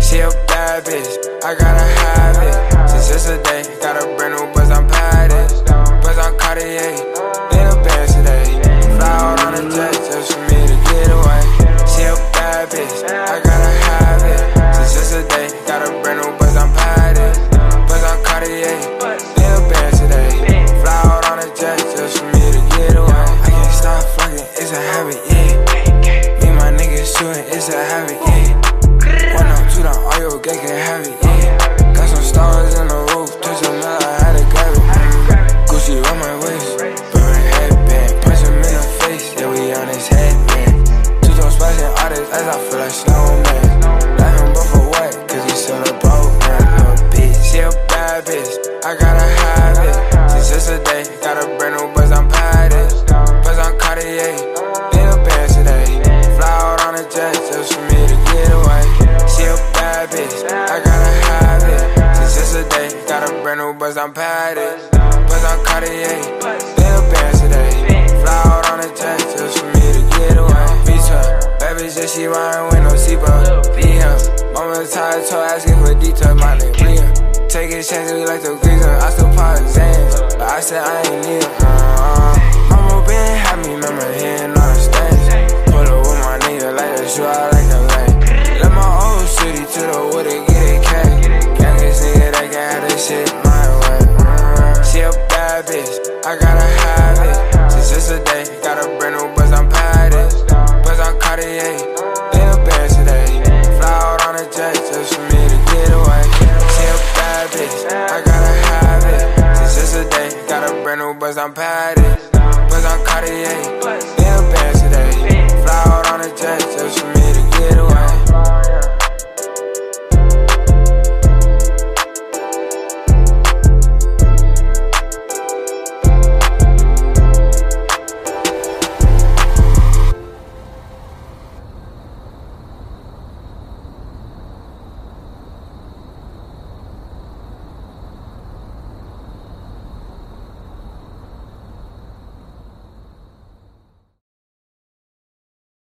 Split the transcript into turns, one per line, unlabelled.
She bad bitch, I gotta have it. Since yesterday, gotta. Got some stars in the roof, a mile, I had to grab it. Gucci on my waist, burn headband, punch him in the face, yeah, we on his headband. Two tone splashing artists as I feel like snowman. Laughing but for what? Cause we still a broke man, little bitch. She a bad bitch, I gotta have buzz, I'm padded. Buzz on Cartier, in a band today. Fly out on a jet just for me to get away. Feature, bad bitch, yeah, she riding with no seatbelt. DM, mama tired, so asking for details, my name. Taking chances, we like the grease, I still pop Xans. But I said I ain't need it. I gotta have it. Since yesterday, got a brand new buzz, I'm padded. Buzz on Cartier, in a band today. Fly out on a jet just for me to get away. She a bad bitch, I gotta have it. Since yesterday, got a brand new buzz, I'm padded. Buzz on Cartier,